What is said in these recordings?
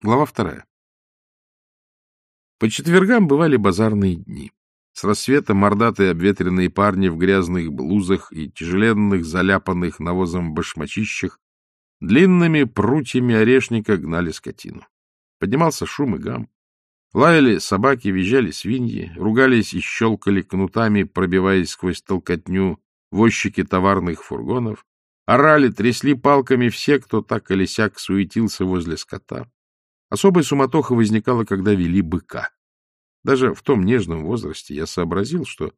Глава вторая. По четвергам бывали базарные дни. С рассвета мордатые обветренные парни в грязных блузах и тяжеленных, заляпанных навозом башмачищах длинными прутьями орешника гнали скотину. Поднимался шум и гам. Лаяли собаки, визжали свиньи, ругались и щелкали кнутами, пробиваясь сквозь толкотню возчики товарных фургонов. Орали, трясли палками все, кто так или сяк суетился возле скота. Особая суматоха возникала, когда вели быка. Даже в том нежном возрасте я сообразил, что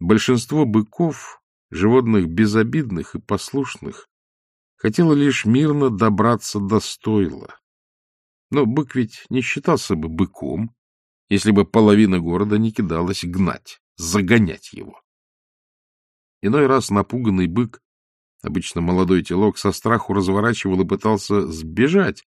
большинство быков, животных безобидных и послушных, хотело лишь мирно добраться до стойла. Но бык ведь не считался бы быком, если бы половина города не кидалась гнать, загонять его. Иной раз напуганный бык, обычно молодой телок, со страху разворачивал и пытался сбежать,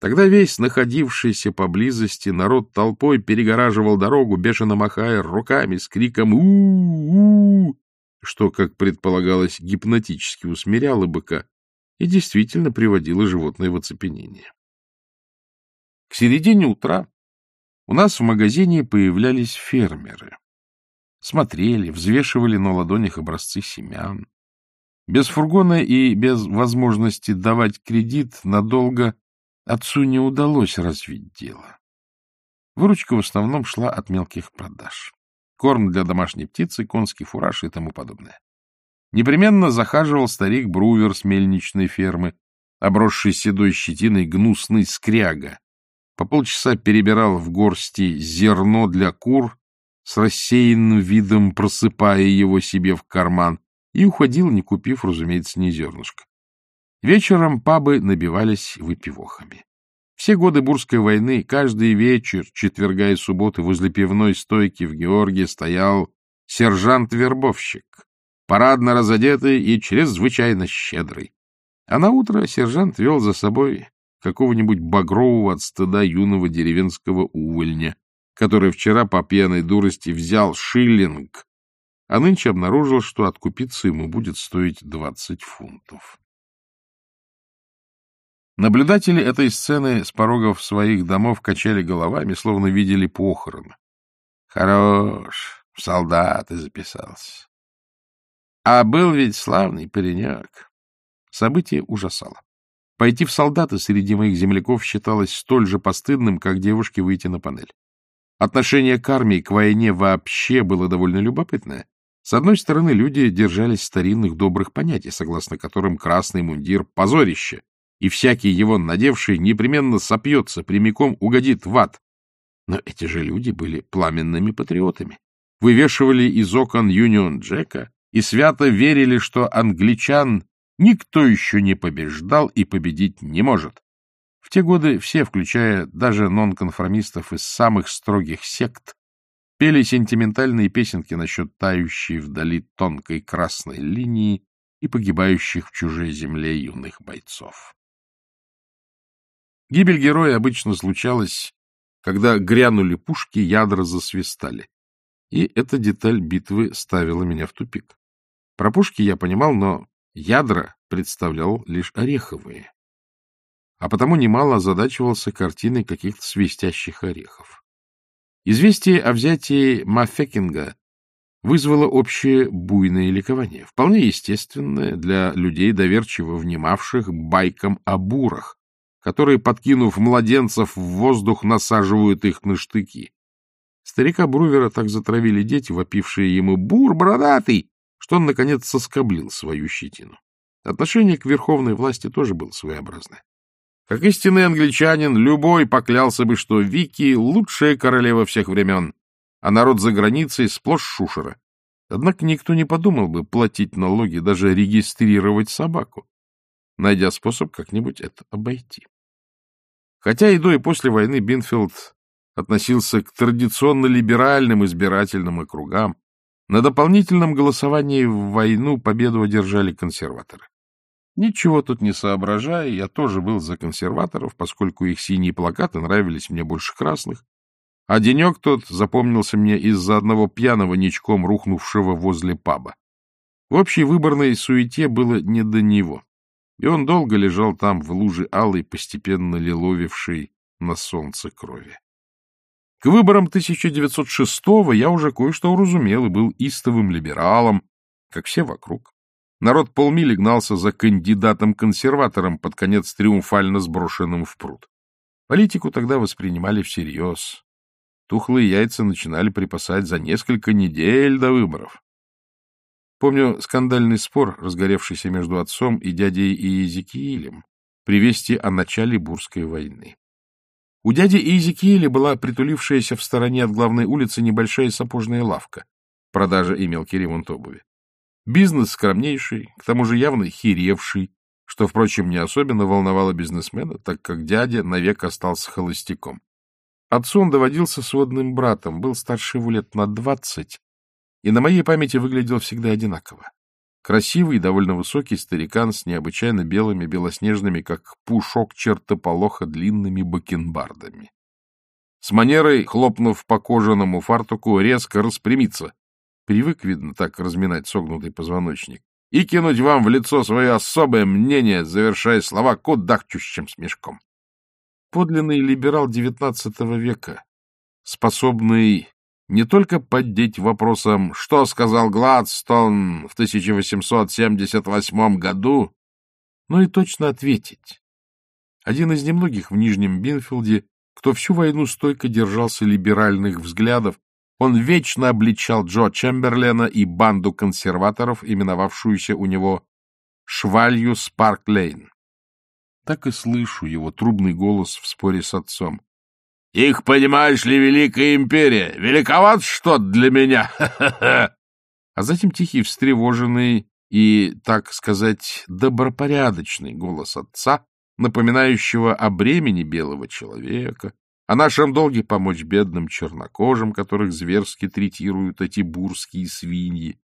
Тогда весь находившийся поблизости народ толпой перегораживал дорогу, бешено махая руками с криком у у, что, как предполагалось, гипнотически усмиряло быка и действительно приводило животное в оцепенение. К середине утра у нас в магазине появлялись фермеры. Смотрели, взвешивали на ладонях образцы семян. Без фургона и без возможности давать кредит надолго Отцу не удалось развить дело. Выручка в основном шла от мелких продаж. Корм для домашней птицы, конский фураж и тому подобное. Непременно захаживал старик Брувер с мельничной фермы, обросший седой щетиной гнусный скряга. По полчаса перебирал в горсти зерно для кур, с рассеянным видом просыпая его себе в карман, и уходил, не купив, разумеется, ни зернышка. Вечером пабы набивались выпивохами. Все годы Бурской войны, каждый вечер, четверга и субботы, возле пивной стойки в Георгии стоял сержант-вербовщик, парадно разодетый и чрезвычайно щедрый. А на утро сержант вел за собой какого-нибудь багрового от стыда юного деревенского увольня, который вчера по пьяной дурости взял шиллинг, а нынче обнаружил, что откупиться ему будет стоить двадцать фунтов. Наблюдатели этой сцены с порогов своих домов качали головами, словно видели похороны. Хорош, в солдаты записался. А был ведь славный паренек. Событие ужасало. Пойти в солдаты среди моих земляков считалось столь же постыдным, как девушке выйти на панель. Отношение к армии, к войне вообще было довольно любопытное. С одной стороны, люди держались старинных добрых понятий, согласно которым красный мундир — позорище, и всякий его надевший непременно сопьется, прямиком угодит в ад. Но эти же люди были пламенными патриотами, вывешивали из окон Юнион Джека и свято верили, что англичан никто еще не побеждал и победить не может. В те годы все, включая даже нонконформистов из самых строгих сект, пели сентиментальные песенки насчет тающей вдали тонкой красной линии и погибающих в чужой земле юных бойцов. Гибель героя обычно случалась, когда грянули пушки, ядра засвистали. И эта деталь битвы ставила меня в тупик. Про пушки я понимал, но ядра представлял лишь ореховые. А потому немало озадачивался картиной каких-то свистящих орехов. Известие о взятии Мафекинга вызвало общее буйное ликование, вполне естественное для людей, доверчиво внимавших байкам о бурах, которые, подкинув младенцев в воздух, насаживают их на штыки. Старика Брувера так затравили дети, вопившие ему «Бур, бородатый!», что он, наконец, соскоблил свою щетину. Отношение к верховной власти тоже было своеобразное. Как истинный англичанин, любой поклялся бы, что Вики — лучшая королева всех времен, а народ за границей сплошь шушера. Однако никто не подумал бы платить налоги, даже регистрировать собаку найдя способ как-нибудь это обойти. Хотя и до, и после войны Бинфилд относился к традиционно либеральным избирательным округам, на дополнительном голосовании в войну победу одержали консерваторы. Ничего тут не соображая, я тоже был за консерваторов, поскольку их синие плакаты нравились мне больше красных, а денек тот запомнился мне из-за одного пьяного ничком рухнувшего возле паба. В общей выборной суете было не до него. И он долго лежал там, в луже алой, постепенно лиловившей на солнце крови. К выборам 1906-го я уже кое-что уразумел и был истовым либералом, как все вокруг. Народ полмили гнался за кандидатом-консерватором, под конец триумфально сброшенным в пруд. Политику тогда воспринимали всерьез. Тухлые яйца начинали припасать за несколько недель до выборов. Помню скандальный спор, разгоревшийся между отцом и дядей Иезекиилем при вести о начале Бурской войны. У дяди Иезекииля была притулившаяся в стороне от главной улицы небольшая сапожная лавка, продажа и мелкий ремонт обуви. Бизнес скромнейший, к тому же явно херевший, что, впрочем, не особенно волновало бизнесмена, так как дядя навек остался холостяком. Отцу он доводился сводным братом, был старше его лет на двадцать, и на моей памяти выглядел всегда одинаково. Красивый, довольно высокий старикан с необычайно белыми, белоснежными, как пушок чертополоха, длинными бакенбардами. С манерой, хлопнув по кожаному фартуку, резко распрямиться. Привык, видно, так разминать согнутый позвоночник. И кинуть вам в лицо свое особое мнение, завершая слова кудахчущим смешком. Подлинный либерал XIX века, способный не только поддеть вопросом, что сказал Гладстон в 1878 году, но и точно ответить. Один из немногих в Нижнем Бинфилде, кто всю войну стойко держался либеральных взглядов, он вечно обличал Джо Чемберлена и банду консерваторов, именовавшуюся у него «Швалью Спарк-Лейн». Так и слышу его трубный голос в споре с отцом. Их, понимаешь ли, Великая Империя. Великоват что для меня. А затем тихий, встревоженный и, так сказать, добропорядочный голос отца, напоминающего о бремени белого человека, о нашем долге помочь бедным чернокожим, которых зверски третируют эти бурские свиньи.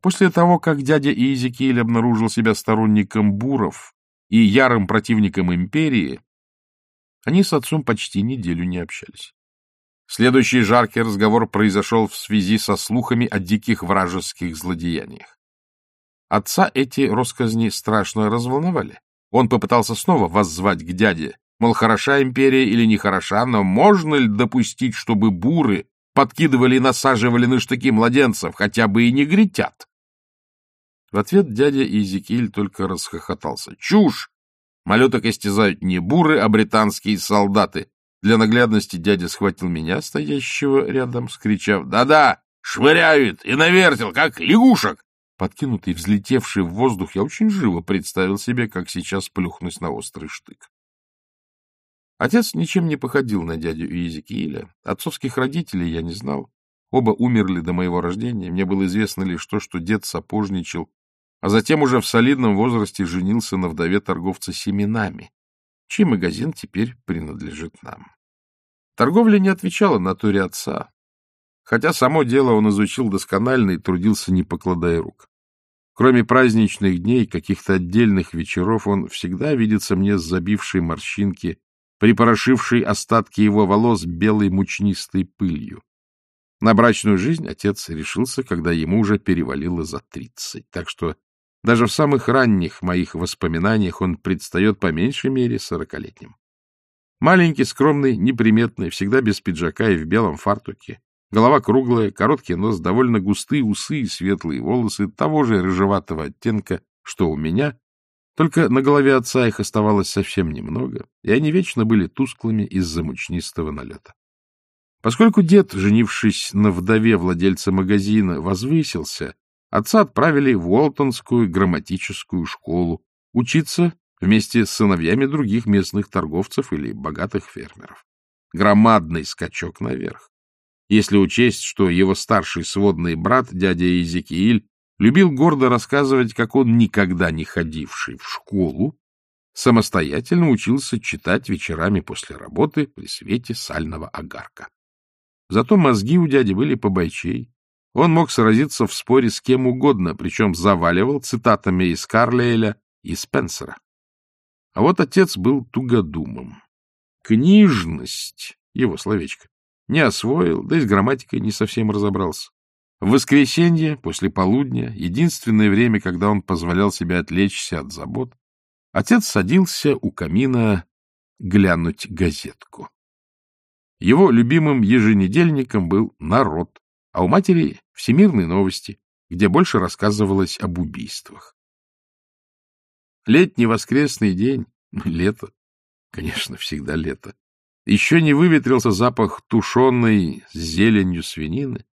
После того, как дядя Иезекииль обнаружил себя сторонником буров и ярым противником империи, они с отцом почти неделю не общались. Следующий жаркий разговор произошел в связи со слухами о диких вражеских злодеяниях. Отца эти росказни страшно разволновали. Он попытался снова воззвать к дяде, мол, хороша империя или нехороша, но можно ли допустить, чтобы буры подкидывали и насаживали на штыки младенцев, хотя бы и негритят? В ответ дядя Изекиль только расхохотался. «Чушь! Малюток истязают не буры, а британские солдаты. Для наглядности дядя схватил меня, стоящего рядом, скричав «Да-да, швыряют и навертел, как лягушек!» Подкинутый, взлетевший в воздух, я очень живо представил себе, как сейчас плюхнусь на острый штык. Отец ничем не походил на дядю Иезекииля. Отцовских родителей я не знал. Оба умерли до моего рождения. Мне было известно лишь то, что дед сапожничал а затем уже в солидном возрасте женился на вдове торговца семенами, чей магазин теперь принадлежит нам. Торговля не отвечала натуре отца, хотя само дело он изучил досконально и трудился, не покладая рук. Кроме праздничных дней, каких-то отдельных вечеров, он всегда видится мне с забившей морщинки, припорошившей остатки его волос белой мучнистой пылью. На брачную жизнь отец решился, когда ему уже перевалило за тридцать, так что даже в самых ранних моих воспоминаниях он предстает по меньшей мере сорокалетним. Маленький, скромный, неприметный, всегда без пиджака и в белом фартуке. Голова круглая, короткий нос, довольно густые усы и светлые волосы того же рыжеватого оттенка, что у меня, только на голове отца их оставалось совсем немного, и они вечно были тусклыми из-за мучнистого налета. Поскольку дед, женившись на вдове владельца магазина, возвысился, Отца отправили в Уолтонскую грамматическую школу учиться вместе с сыновьями других местных торговцев или богатых фермеров. Громадный скачок наверх. Если учесть, что его старший сводный брат, дядя Иезекииль, любил гордо рассказывать, как он, никогда не ходивший в школу, самостоятельно учился читать вечерами после работы при свете сального огарка. Зато мозги у дяди были побойчей, он мог сразиться в споре с кем угодно, причем заваливал цитатами из Карлейля и Спенсера. А вот отец был тугодумом. Книжность, его словечко, не освоил, да и с грамматикой не совсем разобрался. В воскресенье, после полудня, единственное время, когда он позволял себе отвлечься от забот, отец садился у камина глянуть газетку. Его любимым еженедельником был «Народ», а у матери — «Всемирные новости», где больше рассказывалось об убийствах. Летний воскресный день, лето, конечно, всегда лето, еще не выветрился запах тушеной с зеленью свинины.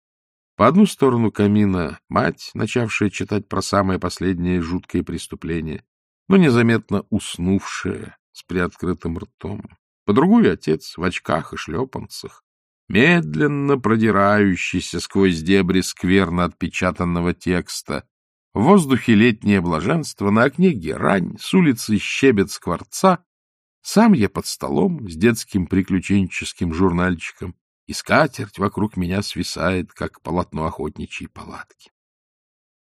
По одну сторону камина мать, начавшая читать про самое последнее жуткое преступление, но незаметно уснувшая с приоткрытым ртом. По другую отец в очках и шлепанцах, медленно продирающийся сквозь дебри скверно отпечатанного текста. В воздухе летнее блаженство, на окне герань, с улицы щебет скворца. Сам я под столом с детским приключенческим журнальчиком, и скатерть вокруг меня свисает, как полотно охотничьей палатки.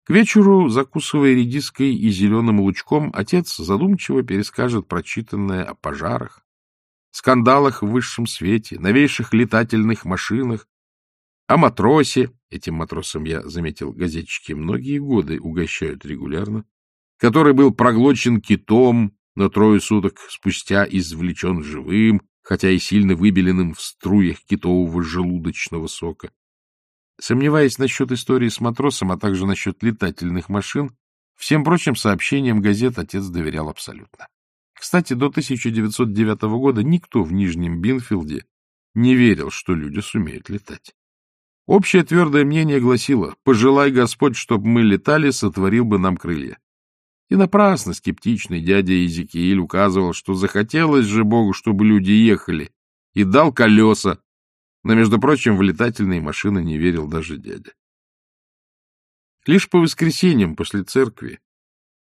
К вечеру, закусывая редиской и зеленым лучком, отец задумчиво перескажет прочитанное о пожарах, скандалах в высшем свете, новейших летательных машинах, о матросе, этим матросом я заметил, газетчики многие годы угощают регулярно, который был проглочен китом, но трое суток спустя извлечен живым, хотя и сильно выбеленным в струях китового желудочного сока. Сомневаясь насчет истории с матросом, а также насчет летательных машин, всем прочим сообщениям газет отец доверял абсолютно. Кстати, до 1909 года никто в Нижнем Бинфилде не верил, что люди сумеют летать. Общее твердое мнение гласило «Пожелай Господь, чтобы мы летали, сотворил бы нам крылья». И напрасно скептичный дядя Иезекииль указывал, что захотелось же Богу, чтобы люди ехали, и дал колеса, но, между прочим, в летательные машины не верил даже дядя. Лишь по воскресеньям после церкви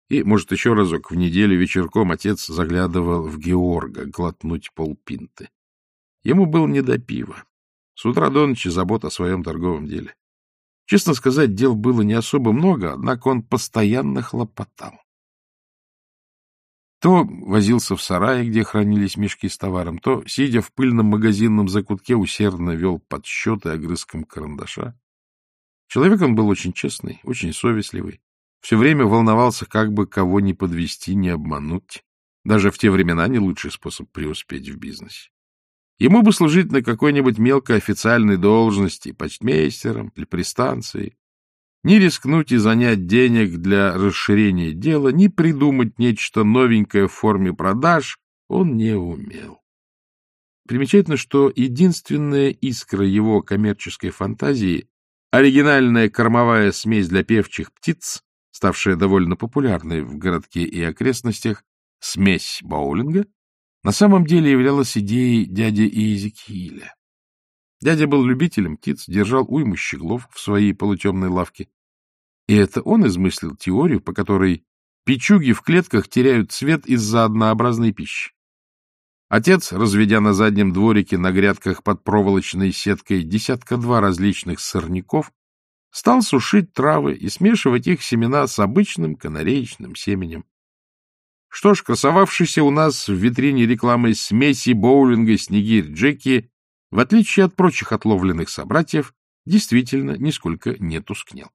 и, может, еще разок в неделю вечерком отец заглядывал в Георга глотнуть полпинты. Ему было не до пива. С утра до ночи забот о своем торговом деле. Честно сказать, дел было не особо много, однако он постоянно хлопотал. То возился в сарае, где хранились мешки с товаром, то, сидя в пыльном магазинном закутке, усердно вел подсчеты огрызком карандаша. Человек он был очень честный, очень совестливый. Все время волновался, как бы кого не подвести, не обмануть. Даже в те времена не лучший способ преуспеть в бизнесе. Ему бы служить на какой-нибудь мелкой официальной должности, почтмейстером или при станции. Не рискнуть и занять денег для расширения дела, ни придумать нечто новенькое в форме продаж он не умел. Примечательно, что единственная искра его коммерческой фантазии — оригинальная кормовая смесь для певчих птиц ставшая довольно популярной в городке и окрестностях, смесь боулинга, на самом деле являлась идеей дяди Иезекииля. Дядя был любителем птиц, держал уйму щеглов в своей полутемной лавке. И это он измыслил теорию, по которой печуги в клетках теряют цвет из-за однообразной пищи. Отец, разведя на заднем дворике на грядках под проволочной сеткой десятка-два различных сорняков, стал сушить травы и смешивать их семена с обычным канареечным семенем. Что ж, красовавшийся у нас в витрине рекламой смеси боулинга «Снегирь Джеки», в отличие от прочих отловленных собратьев, действительно нисколько не тускнел.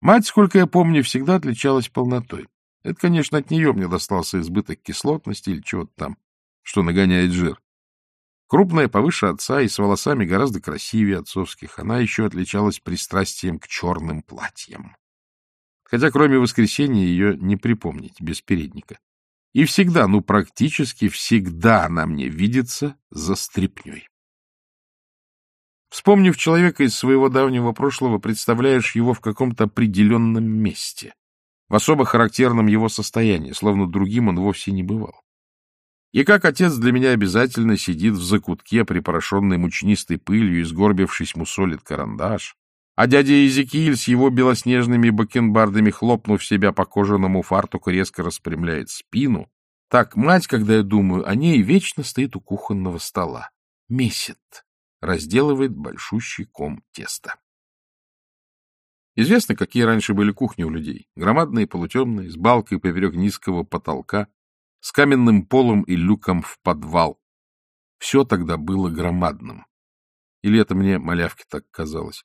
Мать, сколько я помню, всегда отличалась полнотой. Это, конечно, от нее мне достался избыток кислотности или чего-то там, что нагоняет жир. Крупная, повыше отца и с волосами гораздо красивее отцовских, она еще отличалась пристрастием к черным платьям. Хотя кроме воскресенья ее не припомнить без передника. И всегда, ну практически всегда она мне видится за стряпней. Вспомнив человека из своего давнего прошлого, представляешь его в каком-то определенном месте, в особо характерном его состоянии, словно другим он вовсе не бывал. И как отец для меня обязательно сидит в закутке, припорошенной мучнистой пылью и сгорбившись мусолит карандаш, а дядя Иезекииль с его белоснежными бакенбардами, хлопнув себя по кожаному фартуку, резко распрямляет спину, так мать, когда я думаю о ней, вечно стоит у кухонного стола. Месяц разделывает большущий ком теста. Известно, какие раньше были кухни у людей. Громадные, полутемные, с балкой поверек низкого потолка, с каменным полом и люком в подвал. Все тогда было громадным. Или это мне малявке так казалось.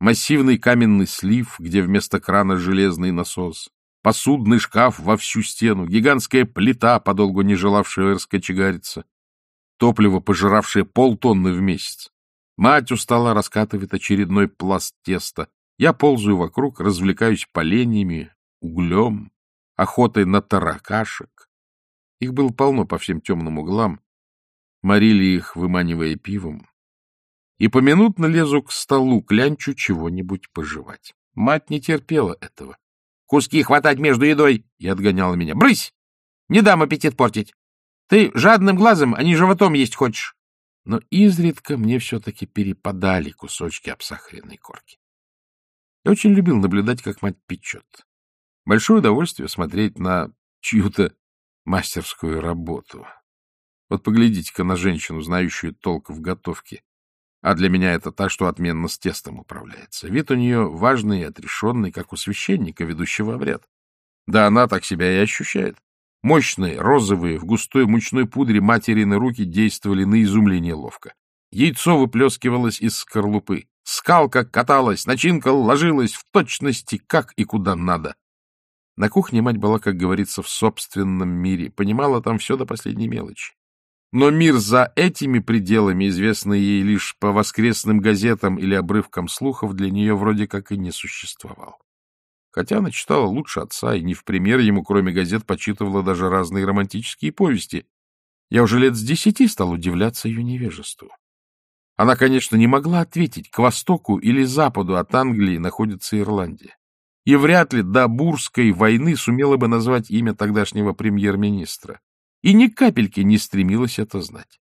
Массивный каменный слив, где вместо крана железный насос, посудный шкаф во всю стену, гигантская плита, подолгу не желавшая раскочегариться, топливо, пожиравшее полтонны в месяц. Мать устала раскатывает очередной пласт теста. Я ползаю вокруг, развлекаюсь поленьями, углем, охотой на таракашек. Их было полно по всем темным углам. Морили их, выманивая пивом. И поминутно лезу к столу, клянчу чего-нибудь пожевать. Мать не терпела этого. Куски хватать между едой! И отгоняла меня. Брысь! Не дам аппетит портить. Ты жадным глазом, а не животом есть хочешь. Но изредка мне все-таки перепадали кусочки обсахаренной корки. Я очень любил наблюдать, как мать печет. Большое удовольствие смотреть на чью-то мастерскую работу. Вот поглядите-ка на женщину, знающую толк в готовке. А для меня это та, что отменно с тестом управляется. Вид у нее важный и отрешенный, как у священника, ведущего обряд. Да она так себя и ощущает. Мощные, розовые, в густой мучной пудре материны руки действовали на изумление ловко. Яйцо выплескивалось из скорлупы. Скалка каталась, начинка ложилась в точности, как и куда надо. На кухне мать была, как говорится, в собственном мире, понимала там все до последней мелочи. Но мир за этими пределами, известный ей лишь по воскресным газетам или обрывкам слухов, для нее вроде как и не существовал. Хотя она читала лучше отца и не в пример ему, кроме газет, почитывала даже разные романтические повести. Я уже лет с десяти стал удивляться ее невежеству. Она, конечно, не могла ответить, к востоку или западу от Англии находится Ирландия. И вряд ли до Бурской войны сумела бы назвать имя тогдашнего премьер-министра и ни капельки не стремилась это знать.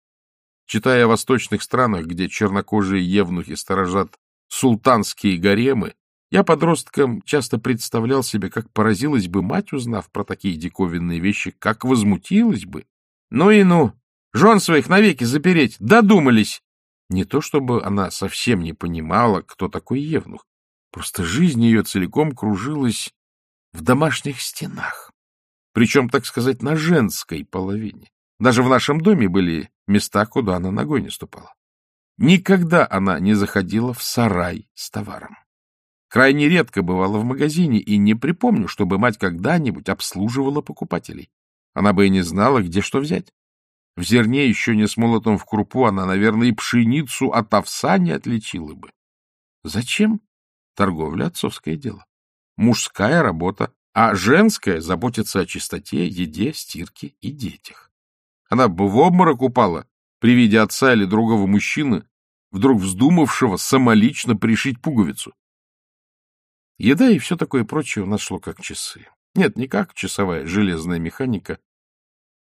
Читая о восточных странах, где чернокожие евнухи сторожат султанские гаремы, я подростком часто представлял себе, как поразилась бы мать, узнав про такие диковинные вещи, как возмутилась бы. Ну и ну, жен своих навеки запереть, додумались. Не то чтобы она совсем не понимала, кто такой евнух, просто жизнь ее целиком кружилась в домашних стенах причем, так сказать, на женской половине. Даже в нашем доме были места, куда она ногой не ступала. Никогда она не заходила в сарай с товаром. Крайне редко бывала в магазине, и не припомню, чтобы мать когда-нибудь обслуживала покупателей. Она бы и не знала, где что взять. В зерне, еще не смолотом в крупу, она, наверное, и пшеницу от овса не отличила бы. Зачем? Торговля — отцовское дело. Мужская работа, а женская заботится о чистоте, еде, стирке и детях. Она бы в обморок упала при виде отца или другого мужчины, вдруг вздумавшего самолично пришить пуговицу. Еда и все такое прочее у нас шло как часы. Нет, не как часовая железная механика,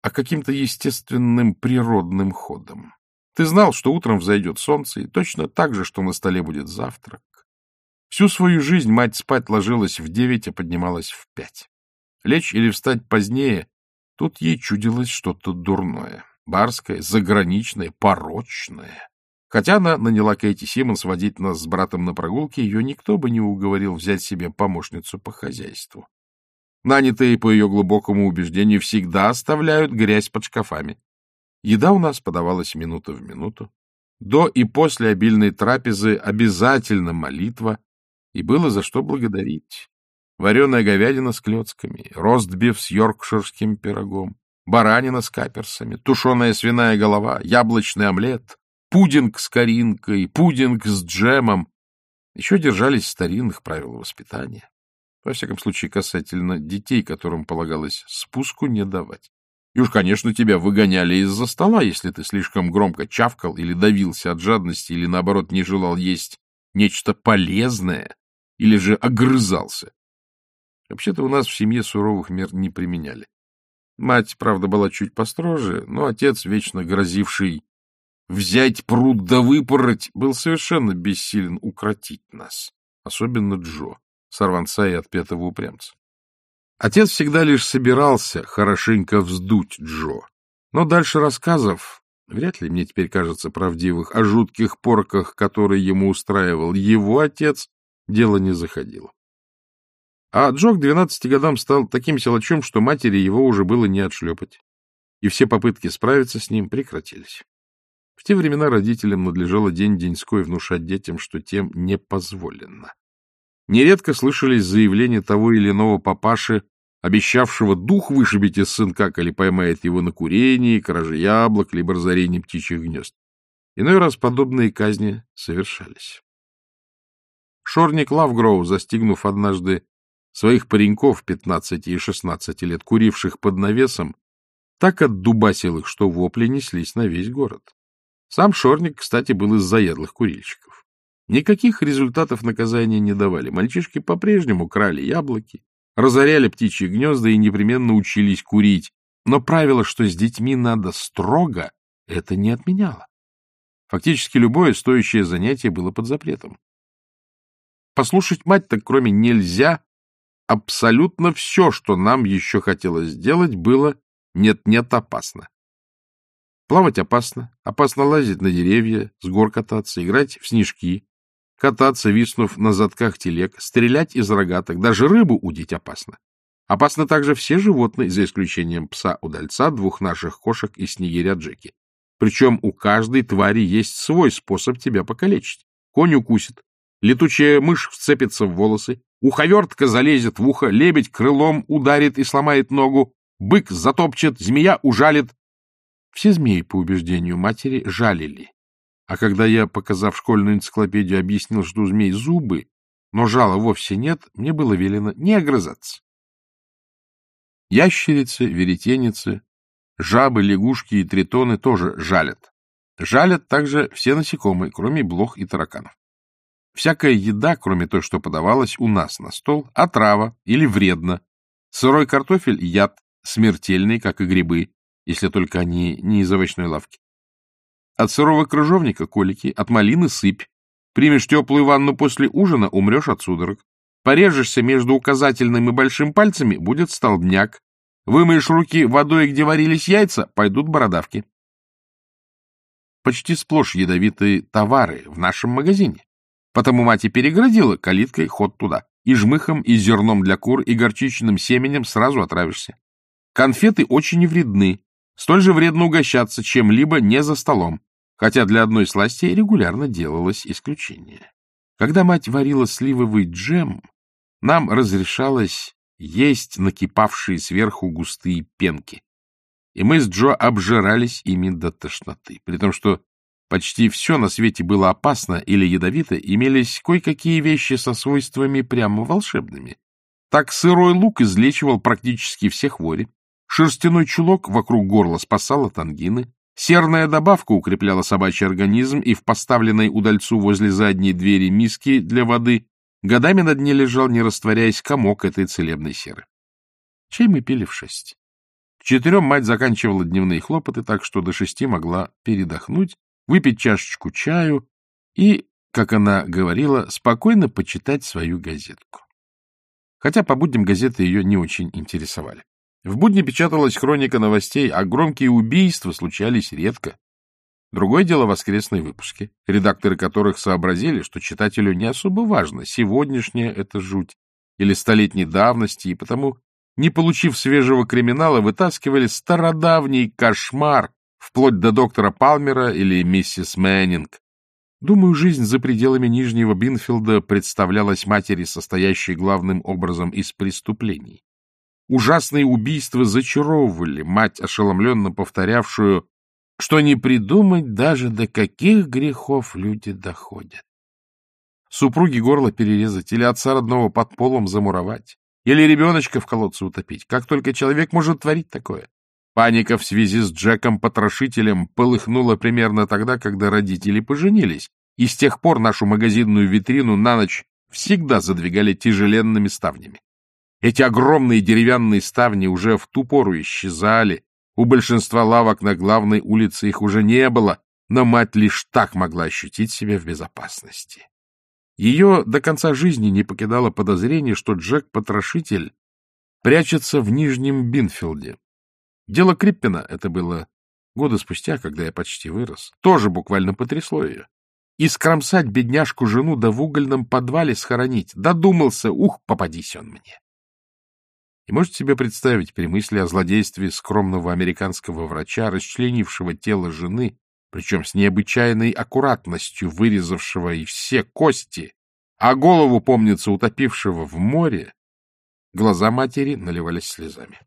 а каким-то естественным природным ходом. Ты знал, что утром взойдет солнце, и точно так же, что на столе будет завтрак. Всю свою жизнь мать спать ложилась в девять, а поднималась в пять. Лечь или встать позднее, тут ей чудилось что-то дурное, барское, заграничное, порочное. Хотя она наняла Кэти Симмонс водить нас с братом на прогулки, ее никто бы не уговорил взять себе помощницу по хозяйству. Нанятые, по ее глубокому убеждению, всегда оставляют грязь под шкафами. Еда у нас подавалась минута в минуту. До и после обильной трапезы обязательно молитва, и было за что благодарить. Вареная говядина с клетками, ростбиф с йоркширским пирогом, баранина с каперсами, тушеная свиная голова, яблочный омлет, пудинг с коринкой, пудинг с джемом. Еще держались старинных правил воспитания. Во всяком случае, касательно детей, которым полагалось спуску не давать. И уж, конечно, тебя выгоняли из-за стола, если ты слишком громко чавкал или давился от жадности, или, наоборот, не желал есть нечто полезное, или же огрызался. Вообще-то у нас в семье суровых мер не применяли. Мать, правда, была чуть построже, но отец, вечно грозивший взять пруд да выпороть, был совершенно бессилен укротить нас, особенно Джо, сорванца и отпетого упрямца. Отец всегда лишь собирался хорошенько вздуть Джо, но дальше рассказов, вряд ли мне теперь кажется правдивых, о жутких порках, которые ему устраивал его отец, дело не заходило. А Джо к двенадцати годам стал таким силачом, что матери его уже было не отшлепать, и все попытки справиться с ним прекратились. В те времена родителям надлежало день-деньской внушать детям, что тем не позволено. Нередко слышались заявления того или иного папаши обещавшего дух вышибить из сынка, коли поймает его на курении, краже яблок, либо разорении птичьих гнезд. Иной раз подобные казни совершались. Шорник Лавгроу, застигнув однажды своих пареньков 15 и 16 лет, куривших под навесом, так отдубасил их, что вопли неслись на весь город. Сам Шорник, кстати, был из заядлых курильщиков. Никаких результатов наказания не давали. Мальчишки по-прежнему крали яблоки, разоряли птичьи гнезда и непременно учились курить. Но правило, что с детьми надо строго, это не отменяло. Фактически любое стоящее занятие было под запретом. Послушать мать так кроме нельзя, абсолютно все, что нам еще хотелось сделать, было нет-нет опасно. Плавать опасно, опасно лазить на деревья, с гор кататься, играть в снежки, кататься, виснув на задках телег, стрелять из рогаток, даже рыбу удить опасно. Опасно также все животные, за исключением пса-удальца, двух наших кошек и снегиря Джеки. Причем у каждой твари есть свой способ тебя покалечить. Конь укусит, летучая мышь вцепится в волосы, уховертка залезет в ухо, лебедь крылом ударит и сломает ногу, бык затопчет, змея ужалит. Все змеи, по убеждению матери, жалили. А когда я, показав школьную энциклопедию, объяснил, что у змей зубы, но жала вовсе нет, мне было велено не огрызаться. Ящерицы, веретеницы, жабы, лягушки и тритоны тоже жалят. Жалят также все насекомые, кроме блох и тараканов. Всякая еда, кроме той, что подавалась у нас на стол, отрава или вредна. Сырой картофель — яд, смертельный, как и грибы, если только они не из овощной лавки. От сырого крыжовника — колики, от малины — сыпь. Примешь теплую ванну после ужина — умрешь от судорог. Порежешься между указательным и большим пальцами — будет столбняк. Вымоешь руки водой, где варились яйца — пойдут бородавки. Почти сплошь ядовитые товары в нашем магазине. Потому мать и переградила калиткой ход туда. И жмыхом, и зерном для кур, и горчичным семенем сразу отравишься. Конфеты очень вредны. Столь же вредно угощаться чем-либо не за столом хотя для одной сласти регулярно делалось исключение. Когда мать варила сливовый джем, нам разрешалось есть накипавшие сверху густые пенки, и мы с Джо обжирались ими до тошноты, при том, что почти все на свете было опасно или ядовито, имелись кое-какие вещи со свойствами прямо волшебными. Так сырой лук излечивал практически все хвори, шерстяной чулок вокруг горла спасал от ангины, Серная добавка укрепляла собачий организм, и в поставленной удальцу возле задней двери миски для воды годами на дне лежал, не растворяясь, комок этой целебной серы. Чай мы пили в шесть. К четырем мать заканчивала дневные хлопоты, так что до шести могла передохнуть, выпить чашечку чаю и, как она говорила, спокойно почитать свою газетку. Хотя по будням газеты ее не очень интересовали. В будни печаталась хроника новостей, а громкие убийства случались редко. Другое дело воскресные выпуски, редакторы которых сообразили, что читателю не особо важно, сегодняшняя это жуть или столетней давности, и потому, не получив свежего криминала, вытаскивали стародавний кошмар, вплоть до доктора Палмера или миссис Мэннинг. Думаю, жизнь за пределами Нижнего Бинфилда представлялась матери, состоящей главным образом из преступлений. Ужасные убийства зачаровывали мать, ошеломленно повторявшую, что не придумать даже до каких грехов люди доходят. Супруги горло перерезать или отца родного под полом замуровать, или ребеночка в колодце утопить. Как только человек может творить такое? Паника в связи с Джеком-потрошителем полыхнула примерно тогда, когда родители поженились, и с тех пор нашу магазинную витрину на ночь всегда задвигали тяжеленными ставнями. Эти огромные деревянные ставни уже в ту пору исчезали. У большинства лавок на главной улице их уже не было, но мать лишь так могла ощутить себя в безопасности. Ее до конца жизни не покидало подозрение, что Джек-потрошитель прячется в Нижнем Бинфилде. Дело Криппина, это было года спустя, когда я почти вырос, тоже буквально потрясло ее. И скромсать бедняжку-жену да в угольном подвале схоронить. Додумался, ух, попадись он мне. И можете себе представить при мысли о злодействе скромного американского врача, расчленившего тело жены, причем с необычайной аккуратностью вырезавшего и все кости, а голову, помнится, утопившего в море, Глаза матери наливались слезами.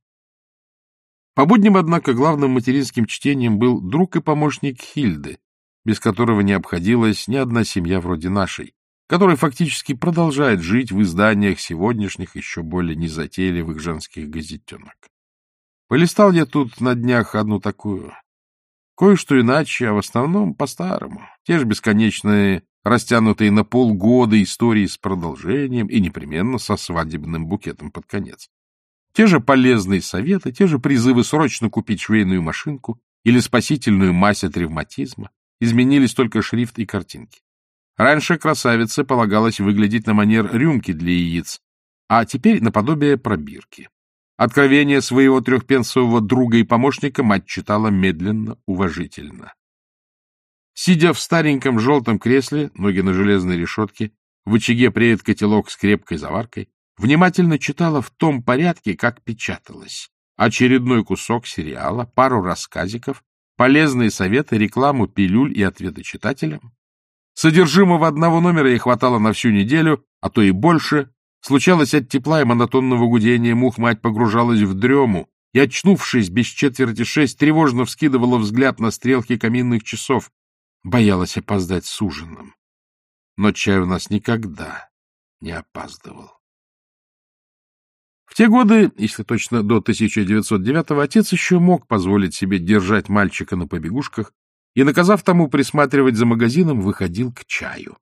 По будням, однако, главным материнским чтением был друг и помощник Хильды, без которого не обходилась ни одна семья вроде нашей, которая фактически продолжает жить в изданиях сегодняшних еще более незатейливых женских газетенок. Полистал я тут на днях одну такую. Кое-что иначе, а в основном по-старому. Те же бесконечные, растянутые на полгода истории с продолжением и непременно со свадебным букетом под конец. Те же полезные советы, те же призывы срочно купить швейную машинку или спасительную мазь от ревматизма. Изменились только шрифт и картинки. Раньше красавице полагалось выглядеть на манер рюмки для яиц, а теперь наподобие пробирки. Откровение своего трехпенсового друга и помощника мать читала медленно, уважительно. Сидя в стареньком желтом кресле, ноги на железной решетке, в очаге преет котелок с крепкой заваркой, внимательно читала в том порядке, как печаталось. Очередной кусок сериала, пару рассказиков, полезные советы, рекламу пилюль и ответы читателям. Содержимого одного номера ей хватало на всю неделю, а то и больше, Случалось от тепла и монотонного гудения мух мать погружалась в дрему и, очнувшись без четверти шесть, тревожно вскидывала взгляд на стрелки каминных часов. Боялась опоздать с ужином. Но чай у нас никогда не опаздывал. В те годы, если точно до 1909-го, отец еще мог позволить себе держать мальчика на побегушках и, наказав тому присматривать за магазином, выходил к чаю.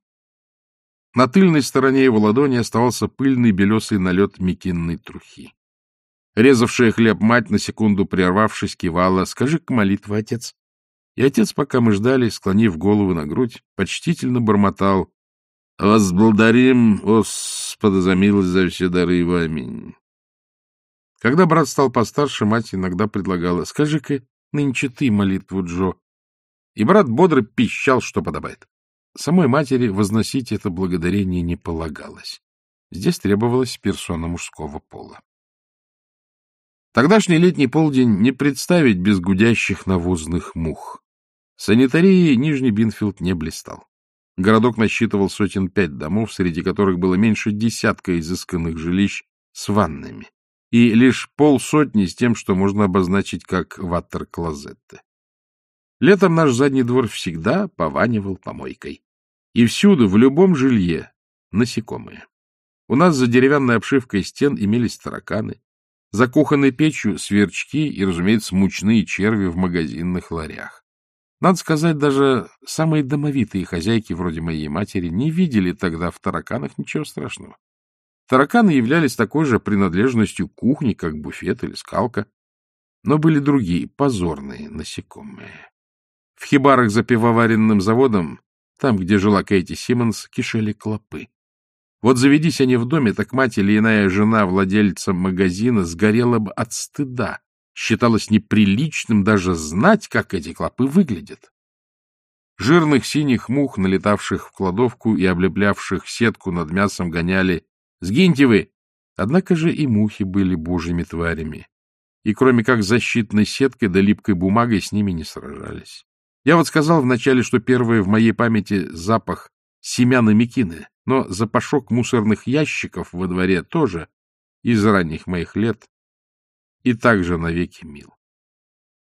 На тыльной стороне его ладони оставался пыльный белесый налет мекинной трухи. Резавшая хлеб мать, на секунду прервавшись, кивала «Скажи-ка молитву, отец». И отец, пока мы ждали, склонив голову на грудь, почтительно бормотал «Возблагодарим, Господа, за милость, за все дары его, аминь». Когда брат стал постарше, мать иногда предлагала «Скажи-ка нынче ты молитву, Джо». И брат бодро пищал, что подобает. Самой матери возносить это благодарение не полагалось. Здесь требовалась персона мужского пола. Тогдашний летний полдень не представить без гудящих навозных мух. Санитарии Нижний Бинфилд не блистал. Городок насчитывал сотен пять домов, среди которых было меньше десятка изысканных жилищ с ваннами, и лишь полсотни с тем, что можно обозначить как ваттер-клозетты. Летом наш задний двор всегда пованивал помойкой. И всюду, в любом жилье, насекомые. У нас за деревянной обшивкой стен имелись тараканы, за кухонной печью сверчки и, разумеется, мучные черви в магазинных ларях. Надо сказать, даже самые домовитые хозяйки, вроде моей матери, не видели тогда в тараканах ничего страшного. Тараканы являлись такой же принадлежностью кухни, как буфет или скалка, но были другие, позорные насекомые. В хибарах за пивоваренным заводом там, где жила Кэти Симмонс, кишели клопы. Вот заведись они в доме, так мать или иная жена владельца магазина сгорела бы от стыда. Считалось неприличным даже знать, как эти клопы выглядят. Жирных синих мух, налетавших в кладовку и облеплявших сетку над мясом, гоняли «Сгиньте вы!» Однако же и мухи были божьими тварями. И кроме как защитной сеткой да липкой бумагой с ними не сражались. Я вот сказал вначале, что первый в моей памяти запах семян мекины, но запашок мусорных ящиков во дворе тоже из ранних моих лет и также навеки мил.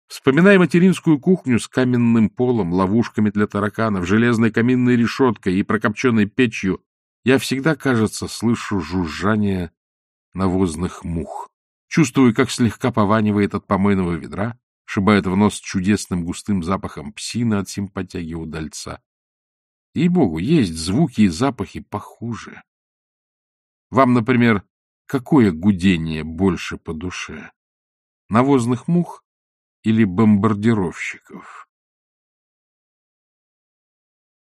Вспоминая материнскую кухню с каменным полом, ловушками для тараканов, железной каминной решеткой и прокопченной печью, я всегда, кажется, слышу жужжание навозных мух. Чувствую, как слегка пованивает от помойного ведра, шибает в нос чудесным густым запахом псины от симпатяги удальца. Ей-богу, есть звуки и запахи похуже. Вам, например, какое гудение больше по душе? Навозных мух или бомбардировщиков?